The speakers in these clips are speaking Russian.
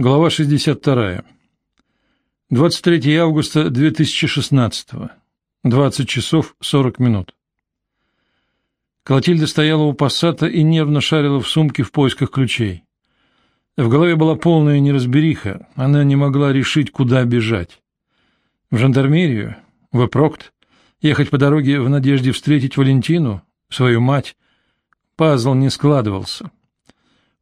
Глава 62. 23 августа 2016. 20 часов 40 минут. Клотильда стояла у пассата и нервно шарила в сумке в поисках ключей. В голове была полная неразбериха, она не могла решить, куда бежать. В жандармерию? В Эпрокт? Ехать по дороге в надежде встретить Валентину, свою мать? Пазл не складывался.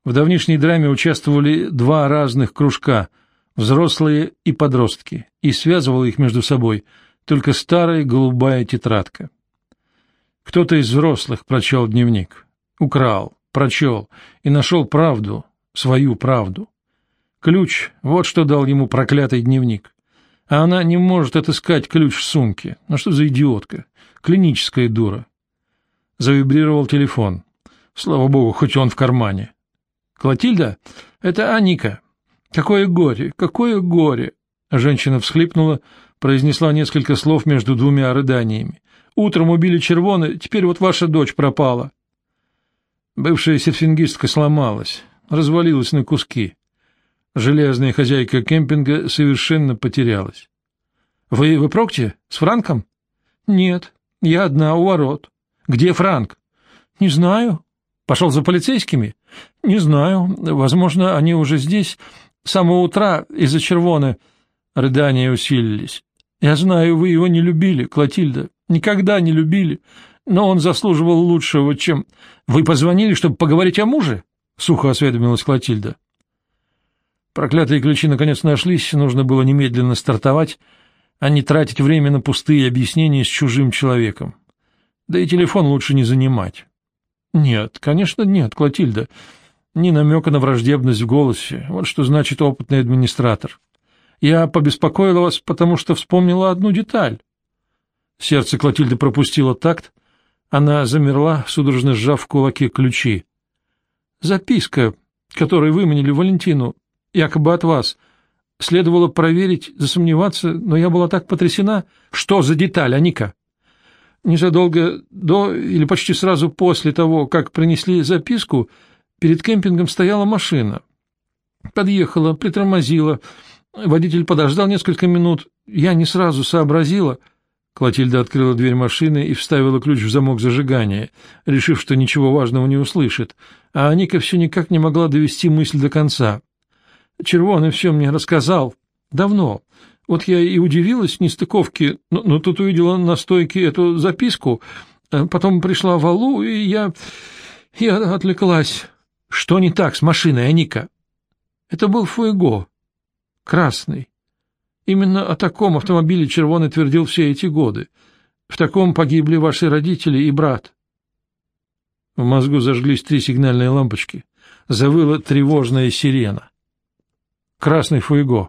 В давнишней драме участвовали два разных кружка — взрослые и подростки, и связывала их между собой только старая голубая тетрадка. Кто-то из взрослых прочел дневник, украл, прочел и нашел правду, свою правду. Ключ — вот что дал ему проклятый дневник. А она не может отыскать ключ в сумке. Ну что за идиотка? Клиническая дура. Завибрировал телефон. Слава богу, хоть он в кармане. Клотильда, это Аника. Какое горе, какое горе. Женщина всхлипнула, произнесла несколько слов между двумя рыданиями. Утром убили Червоны, теперь вот ваша дочь пропала. Бывшая серфингистка сломалась, развалилась на куски. Железная хозяйка кемпинга совершенно потерялась. — Вы в Прокте? С Франком? — Нет, я одна у ворот. — Где Франк? — Не знаю. Пошел за полицейскими? Не знаю. Возможно, они уже здесь. С самого утра из-за червоны. Рыдания усилились. Я знаю, вы его не любили, Клотильда. Никогда не любили. Но он заслуживал лучшего, чем... Вы позвонили, чтобы поговорить о муже? Сухо осведомилась Клотильда. Проклятые ключи наконец нашлись, нужно было немедленно стартовать, а не тратить время на пустые объяснения с чужим человеком. Да и телефон лучше не занимать. Нет, конечно, нет, Клотильда. Ни намека на враждебность в голосе. Вот что значит опытный администратор. Я побеспокоила вас, потому что вспомнила одну деталь. Сердце Клотильды пропустило такт. Она замерла, судорожно сжав в кулаке ключи. Записка, которую выманили Валентину, якобы от вас. Следовало проверить, засомневаться, но я была так потрясена. Что за деталь, Аника? Незадолго до или почти сразу после того, как принесли записку, перед кемпингом стояла машина. Подъехала, притормозила. Водитель подождал несколько минут. Я не сразу сообразила. Клотильда открыла дверь машины и вставила ключ в замок зажигания, решив, что ничего важного не услышит, а Ника все никак не могла довести мысль до конца. Червоный все мне рассказал. Давно. Вот я и удивилась нестыковке, но, но тут увидела на стойке эту записку. Э, потом пришла Валу, и я... я отвлеклась. Что не так с машиной, Аника? Это был Фуэго. Красный. Именно о таком автомобиле Червоный твердил все эти годы. В таком погибли ваши родители и брат. В мозгу зажглись три сигнальные лампочки. Завыла тревожная сирена. Красный Фуэго.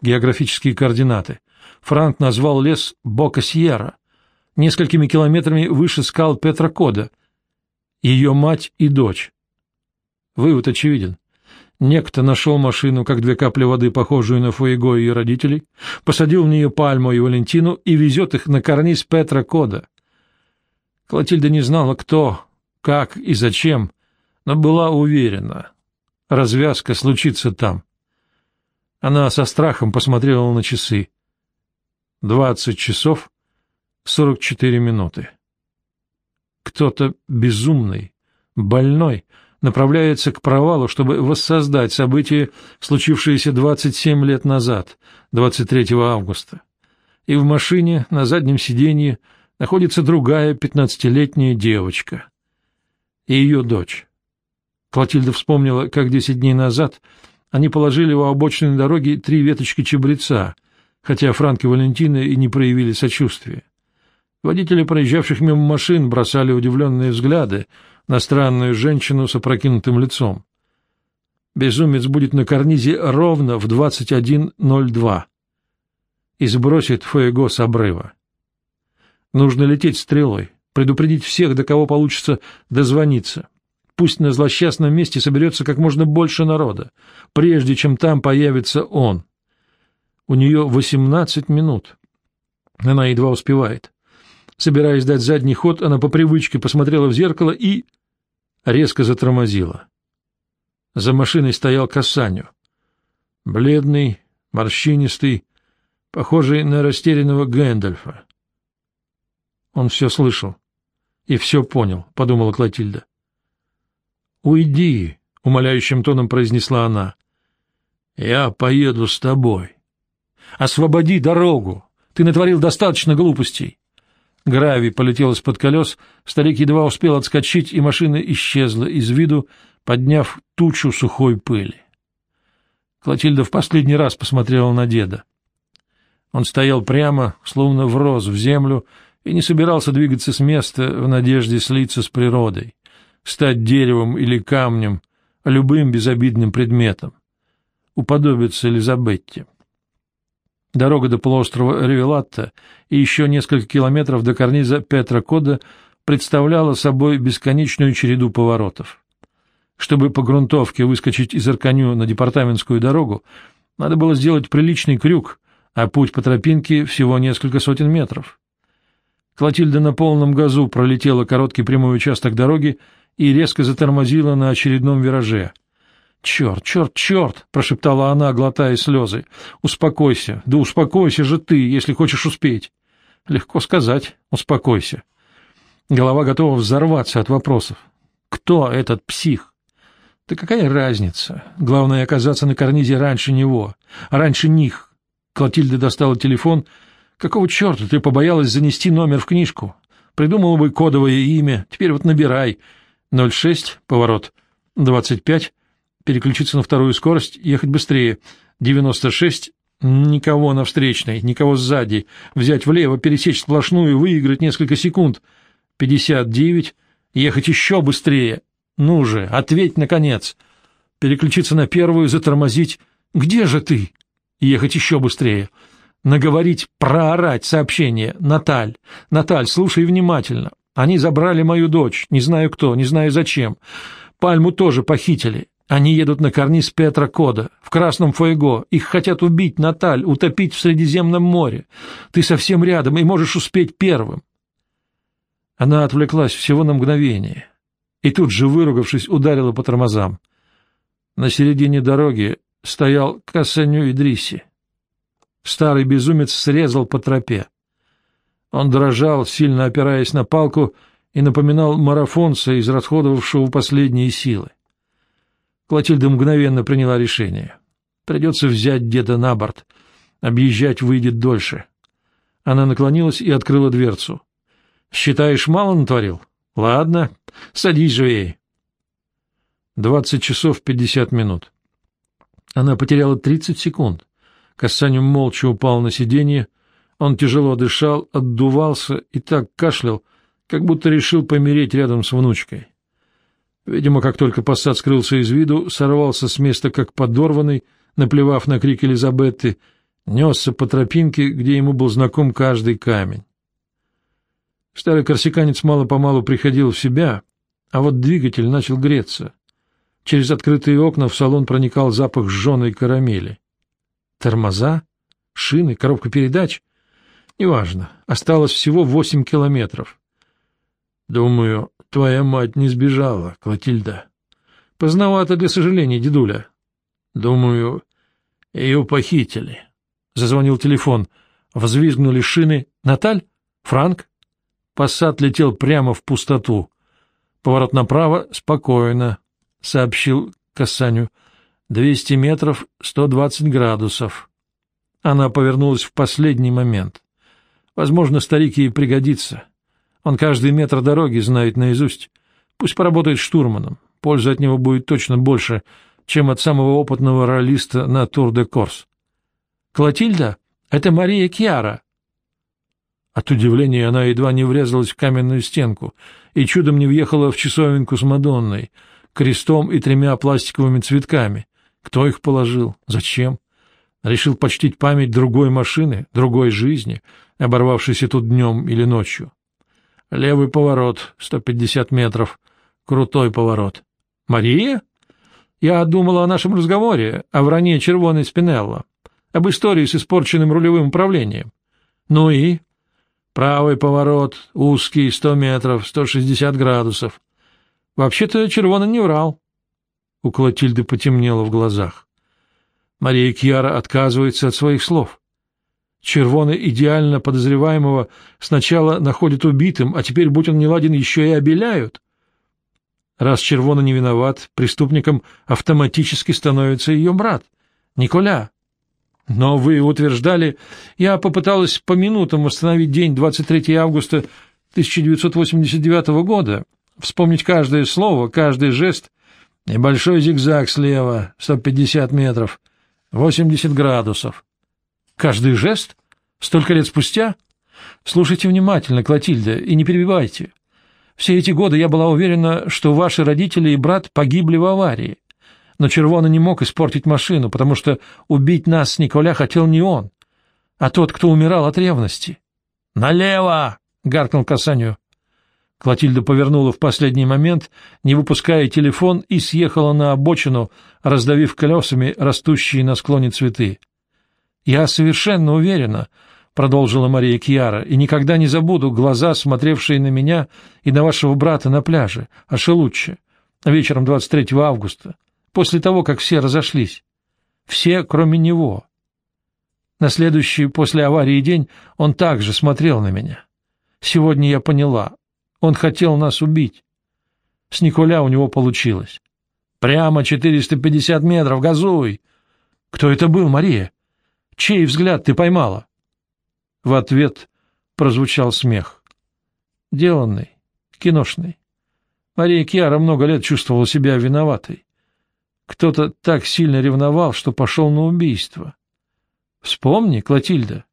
Географические координаты. Франк назвал лес Бока-Сьерра, несколькими километрами выше скал Петра Кода. Ее мать и дочь. Вывод очевиден. Некто нашел машину, как две капли воды, похожую на Фуэго и ее родителей, посадил в нее Пальму и Валентину и везет их на карниз Петра Кода. Клотильда не знала, кто, как и зачем, но была уверена. Развязка случится там. Она со страхом посмотрела на часы. Двадцать часов сорок четыре минуты. Кто-то безумный, больной, направляется к провалу, чтобы воссоздать события, случившиеся двадцать семь лет назад, 23 августа. И в машине на заднем сиденье находится другая пятнадцатилетняя девочка. И ее дочь. Клотильда вспомнила, как десять дней назад они положили у обочины дороги три веточки чабреца, хотя Франк и Валентина и не проявили сочувствия. Водители проезжавших мимо машин бросали удивленные взгляды на странную женщину с опрокинутым лицом. Безумец будет на карнизе ровно в 21.02 и сбросит Фуэго с обрыва. Нужно лететь стрелой, предупредить всех, до кого получится дозвониться. Пусть на злосчастном месте соберется как можно больше народа, прежде чем там появится он. У нее восемнадцать минут. Она едва успевает. Собираясь дать задний ход, она по привычке посмотрела в зеркало и... резко затормозила. За машиной стоял Кассаню. Бледный, морщинистый, похожий на растерянного Гэндальфа. Он все слышал и все понял, — подумала Клотильда. — Уйди, — умоляющим тоном произнесла она. — Я поеду с тобой. — Освободи дорогу! Ты натворил достаточно глупостей. Гравий полетел из-под колес, старик едва успел отскочить, и машина исчезла из виду, подняв тучу сухой пыли. Клотильда в последний раз посмотрела на деда. Он стоял прямо, словно врос в землю, и не собирался двигаться с места в надежде слиться с природой, стать деревом или камнем, любым безобидным предметом, уподобиться Элизабетте. Дорога до полуострова Ревелатта и еще несколько километров до карниза Петра Кода представляла собой бесконечную череду поворотов. Чтобы по грунтовке выскочить из Арканю на департаментскую дорогу, надо было сделать приличный крюк, а путь по тропинке всего несколько сотен метров. Клотильда на полном газу пролетела короткий прямой участок дороги и резко затормозила на очередном вираже. «Черт, черт, черт!» — прошептала она, глотая слезы. «Успокойся, да успокойся же ты, если хочешь успеть». Легко сказать «успокойся». Голова готова взорваться от вопросов. Кто этот псих? Да какая разница? Главное — оказаться на карнизе раньше него, раньше них. Клотильда достала телефон — Какого черта ты побоялась занести номер в книжку? Придумала бы кодовое имя. Теперь вот набирай. 06, поворот. 25, переключиться на вторую скорость, ехать быстрее. 96, никого на встречной, никого сзади. Взять влево, пересечь сплошную, выиграть несколько секунд. 59, ехать еще быстрее. Ну же, ответь, наконец. Переключиться на первую, затормозить. Где же ты? Ехать еще быстрее наговорить, проорать сообщение. Наталь, Наталь, слушай внимательно. Они забрали мою дочь, не знаю кто, не знаю зачем. Пальму тоже похитили. Они едут на карниз Петра Кода, в Красном Фуэго. Их хотят убить, Наталь, утопить в Средиземном море. Ты совсем рядом и можешь успеть первым. Она отвлеклась всего на мгновение и тут же, выругавшись, ударила по тормозам. На середине дороги стоял Касаню Идриси. Старый безумец срезал по тропе. Он дрожал, сильно опираясь на палку, и напоминал марафонца, израсходовавшего последние силы. Клотильда мгновенно приняла решение. Придется взять деда на борт. Объезжать выйдет дольше. Она наклонилась и открыла дверцу. — Считаешь, мало натворил? — Ладно, садись живее. Двадцать часов пятьдесят минут. Она потеряла тридцать секунд. Касаню молча упал на сиденье. Он тяжело дышал, отдувался и так кашлял, как будто решил помереть рядом с внучкой. Видимо, как только посад скрылся из виду, сорвался с места как подорванный, наплевав на крик Элизабетты, несся по тропинке, где ему был знаком каждый камень. Старый корсиканец мало-помалу приходил в себя, а вот двигатель начал греться. Через открытые окна в салон проникал запах сжженной карамели. Тормоза? Шины? Коробка передач? Неважно. Осталось всего восемь километров. Думаю, твоя мать не сбежала, Клотильда. Поздновато для сожаления, дедуля. Думаю, ее похитили. Зазвонил телефон. Взвизгнули шины. Наталь? Франк? Посад летел прямо в пустоту. Поворот направо — спокойно, — сообщил Касаню. Двести метров, сто двадцать градусов. Она повернулась в последний момент. Возможно, старик ей пригодится. Он каждый метр дороги знает наизусть. Пусть поработает штурманом. Пользы от него будет точно больше, чем от самого опытного раллиста на Тур-де-Корс. «Клотильда, это Мария Кьяра!» От удивления она едва не врезалась в каменную стенку и чудом не въехала в часовенку с Мадонной, крестом и тремя пластиковыми цветками, кто их положил? Зачем? Решил почтить память другой машины, другой жизни, оборвавшейся тут днем или ночью. Левый поворот, 150 метров. Крутой поворот. Мария? Я думала о нашем разговоре, о вране червоной Спинелла, об истории с испорченным рулевым управлением. Ну и? Правый поворот, узкий, 100 метров, 160 градусов. Вообще-то червоный не врал. У Клотильды потемнело в глазах. Мария Кьяра отказывается от своих слов. Червоны идеально подозреваемого сначала находят убитым, а теперь, будь он неладен, еще и обеляют. Раз Червона не виноват, преступником автоматически становится ее брат, Николя. Но вы утверждали, я попыталась по минутам восстановить день 23 августа 1989 года, вспомнить каждое слово, каждый жест, небольшой зигзаг слева, 150 метров, 80 градусов. Каждый жест? Столько лет спустя? Слушайте внимательно, Клотильда, и не перебивайте. Все эти годы я была уверена, что ваши родители и брат погибли в аварии. Но Червона не мог испортить машину, потому что убить нас с Николя хотел не он, а тот, кто умирал от ревности. «Налево!» — гаркнул Касанью. Клотильда повернула в последний момент, не выпуская телефон, и съехала на обочину, раздавив колесами растущие на склоне цветы. «Я совершенно уверена», — продолжила Мария Кьяра, — «и никогда не забуду глаза, смотревшие на меня и на вашего брата на пляже, Ашелуччи, вечером 23 августа, после того, как все разошлись. Все, кроме него. На следующий после аварии день он также смотрел на меня. Сегодня я поняла, он хотел нас убить. С Николя у него получилось. Прямо 450 метров, газуй! Кто это был, Мария? Чей взгляд ты поймала? В ответ прозвучал смех. Деланный, киношный. Мария Кьяра много лет чувствовала себя виноватой. Кто-то так сильно ревновал, что пошел на убийство. Вспомни, Клотильда,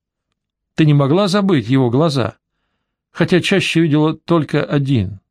ты не могла забыть его глаза — хотя чаще видела только один.